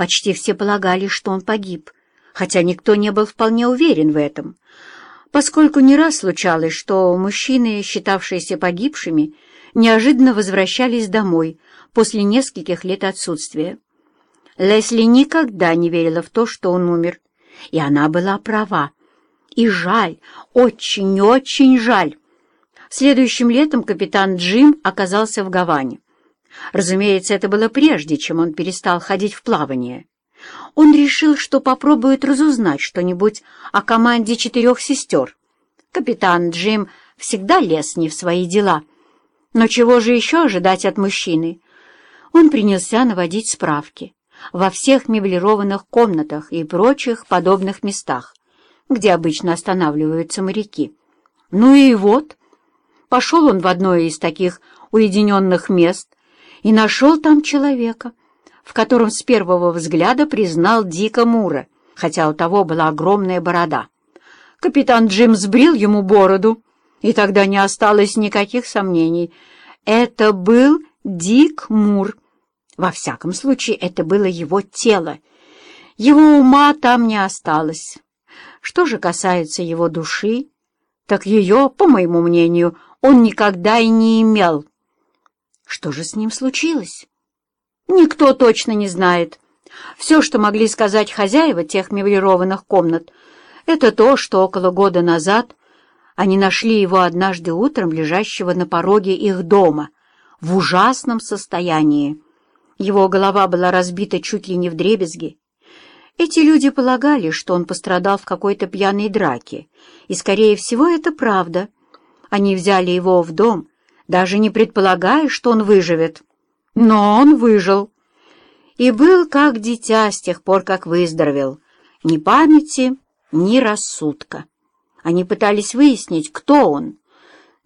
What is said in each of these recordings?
Почти все полагали, что он погиб, хотя никто не был вполне уверен в этом, поскольку не раз случалось, что мужчины, считавшиеся погибшими, неожиданно возвращались домой после нескольких лет отсутствия. Лесли никогда не верила в то, что он умер, и она была права. И жаль, очень-очень жаль. Следующим летом капитан Джим оказался в Гаване. Разумеется, это было прежде, чем он перестал ходить в плавание. Он решил, что попробует разузнать что-нибудь о команде четырех сестер. Капитан Джим всегда лез не в свои дела. Но чего же еще ожидать от мужчины? Он принялся наводить справки во всех меблированных комнатах и прочих подобных местах, где обычно останавливаются моряки. Ну и вот, пошел он в одно из таких уединенных мест и нашел там человека, в котором с первого взгляда признал Дика Мура, хотя у того была огромная борода. Капитан Джим сбрил ему бороду, и тогда не осталось никаких сомнений. Это был Дик Мур. Во всяком случае, это было его тело. Его ума там не осталось. Что же касается его души, так ее, по моему мнению, он никогда и не имел. Что же с ним случилось? Никто точно не знает. Все, что могли сказать хозяева тех меблированных комнат, это то, что около года назад они нашли его однажды утром, лежащего на пороге их дома, в ужасном состоянии. Его голова была разбита чуть ли не вдребезги. Эти люди полагали, что он пострадал в какой-то пьяной драке, и, скорее всего, это правда. Они взяли его в дом, даже не предполагая, что он выживет. Но он выжил и был как дитя с тех пор, как выздоровел. Ни памяти, ни рассудка. Они пытались выяснить, кто он,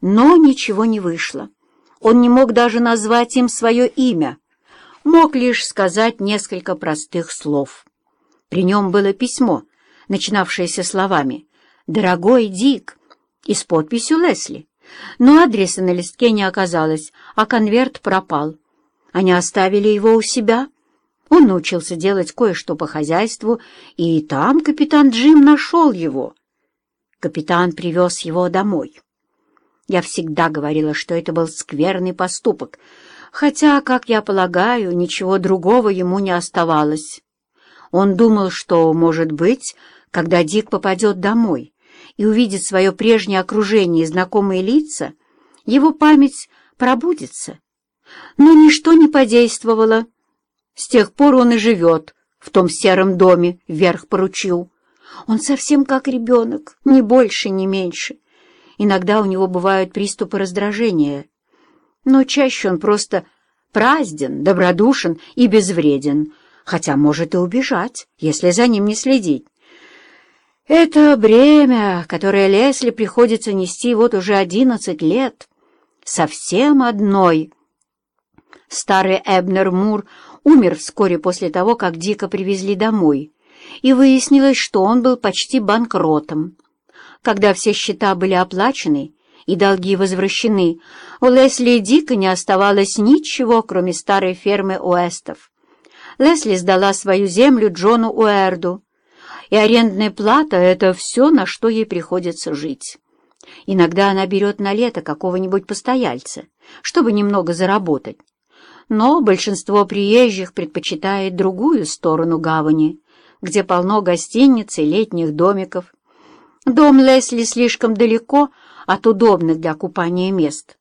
но ничего не вышло. Он не мог даже назвать им свое имя, мог лишь сказать несколько простых слов. При нем было письмо, начинавшееся словами «Дорогой Дик» и с подписью Лесли. Но адреса на листке не оказалось, а конверт пропал. Они оставили его у себя. Он научился делать кое-что по хозяйству, и там капитан Джим нашел его. Капитан привез его домой. Я всегда говорила, что это был скверный поступок, хотя, как я полагаю, ничего другого ему не оставалось. Он думал, что, может быть, когда Дик попадет домой и увидит свое прежнее окружение и знакомые лица, его память пробудится но ничто не подействовало. С тех пор он и живет в том сером доме вверх по ручью. Он совсем как ребенок, ни больше, ни меньше. Иногда у него бывают приступы раздражения, но чаще он просто празден, добродушен и безвреден, хотя может и убежать, если за ним не следить. Это бремя, которое Лесли приходится нести вот уже одиннадцать лет, совсем одной — Старый Эбнер Мур умер вскоре после того, как Дика привезли домой, и выяснилось, что он был почти банкротом. Когда все счета были оплачены и долги возвращены, у Лесли и Дика не оставалось ничего, кроме старой фермы Уэстов. Лесли сдала свою землю Джону Уэрду, и арендная плата — это все, на что ей приходится жить. Иногда она берет на лето какого-нибудь постояльца, чтобы немного заработать, но большинство приезжих предпочитает другую сторону гавани, где полно гостиниц и летних домиков. Дом Лесли слишком далеко от удобных для купания мест.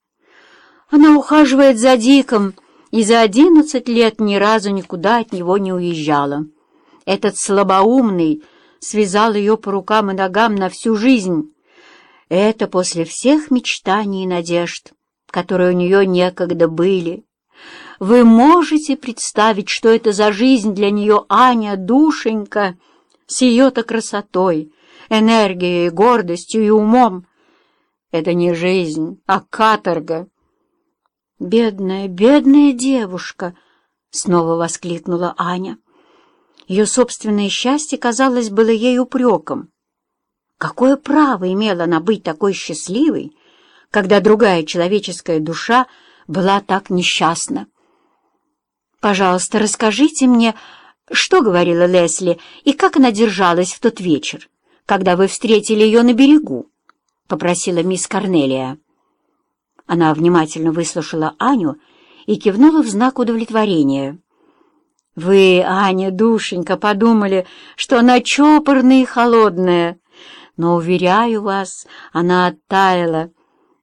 Она ухаживает за Диком и за одиннадцать лет ни разу никуда от него не уезжала. Этот слабоумный связал ее по рукам и ногам на всю жизнь. Это после всех мечтаний и надежд, которые у нее некогда были. Вы можете представить, что это за жизнь для нее Аня, душенька, с ее-то красотой, энергией, гордостью и умом? Это не жизнь, а каторга. «Бедная, бедная девушка!» — снова воскликнула Аня. Ее собственное счастье, казалось, было ей упреком. Какое право имела она быть такой счастливой, когда другая человеческая душа была так несчастна? «Пожалуйста, расскажите мне, Что говорила Лесли и как она держалась в тот вечер, когда вы встретили ее на берегу? — попросила мисс Корнелия. Она внимательно выслушала Аню и кивнула в знак удовлетворения. «Вы, Аня, душенька, подумали, что она чопорная и холодная, но, уверяю вас, она оттаяла.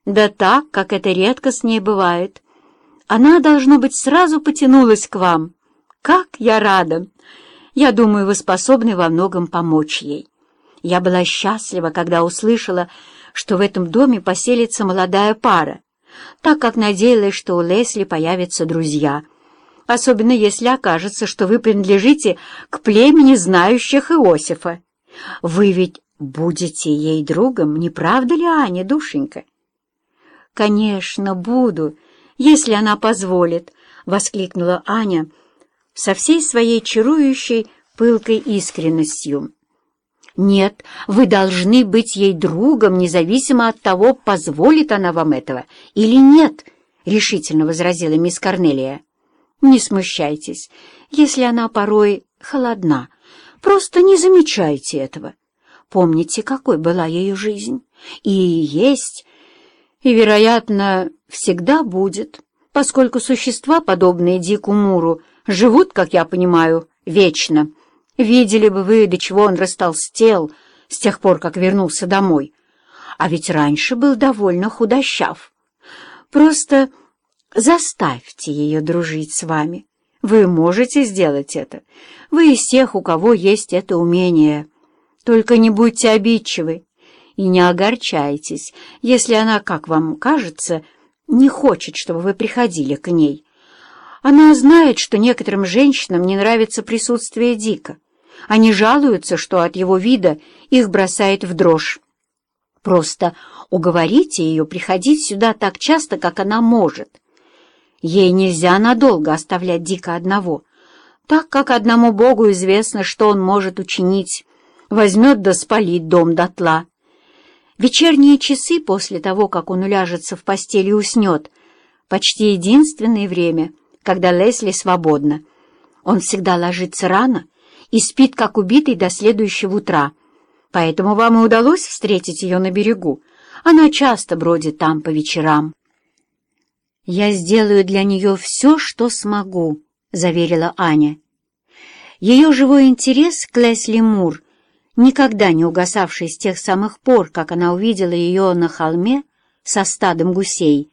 Да так, как это редко с ней бывает. Она, должно быть, сразу потянулась к вам. Как я рада! Я думаю, вы способны во многом помочь ей. Я была счастлива, когда услышала, что в этом доме поселится молодая пара, так как надеялась, что у Лесли появятся друзья, особенно если окажется, что вы принадлежите к племени знающих Иосифа. Вы ведь будете ей другом, не правда ли, Аня, душенька? «Конечно, буду, если она позволит», — воскликнула Аня со всей своей чарующей пылкой искренностью. «Нет, вы должны быть ей другом, независимо от того, позволит она вам этого или нет», — решительно возразила мисс Корнелия. «Не смущайтесь, если она порой холодна. Просто не замечайте этого. Помните, какой была ее жизнь. И есть, и, вероятно, всегда будет, поскольку существа, подобные Дику Муру, живут, как я понимаю, вечно». Видели бы вы, до чего он растолстел с тех пор, как вернулся домой. А ведь раньше был довольно худощав. Просто заставьте ее дружить с вами. Вы можете сделать это. Вы из тех, у кого есть это умение. Только не будьте обидчивы и не огорчайтесь, если она, как вам кажется, не хочет, чтобы вы приходили к ней. Она знает, что некоторым женщинам не нравится присутствие Дика. Они жалуются, что от его вида их бросает в дрожь. Просто уговорите ее приходить сюда так часто, как она может. Ей нельзя надолго оставлять Дика одного, так как одному Богу известно, что он может учинить. Возьмет да спалит дом дотла. Вечерние часы после того, как он уляжется в постель и уснет, почти единственное время, когда Лесли свободна. Он всегда ложится рано и спит, как убитый, до следующего утра. Поэтому вам и удалось встретить ее на берегу. Она часто бродит там по вечерам. «Я сделаю для нее все, что смогу», — заверила Аня. Ее живой интерес к Лесли Мур, никогда не угасавший с тех самых пор, как она увидела ее на холме со стадом гусей,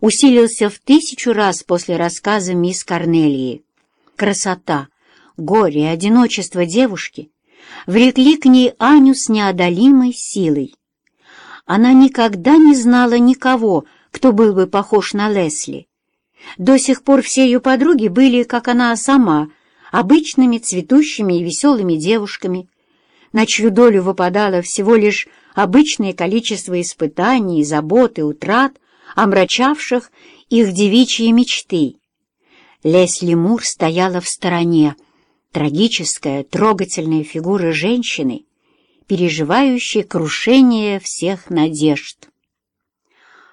усилился в тысячу раз после рассказа мисс Корнелии. Красота, горе и одиночество девушки влекли к ней Аню с неодолимой силой. Она никогда не знала никого, кто был бы похож на Лесли. До сих пор все ее подруги были, как она сама, обычными цветущими и веселыми девушками, на чью долю выпадало всего лишь обычное количество испытаний, забот и утрат, омрачавших их девичьи мечты. Лесли Мур стояла в стороне, трагическая, трогательная фигура женщины, переживающей крушение всех надежд.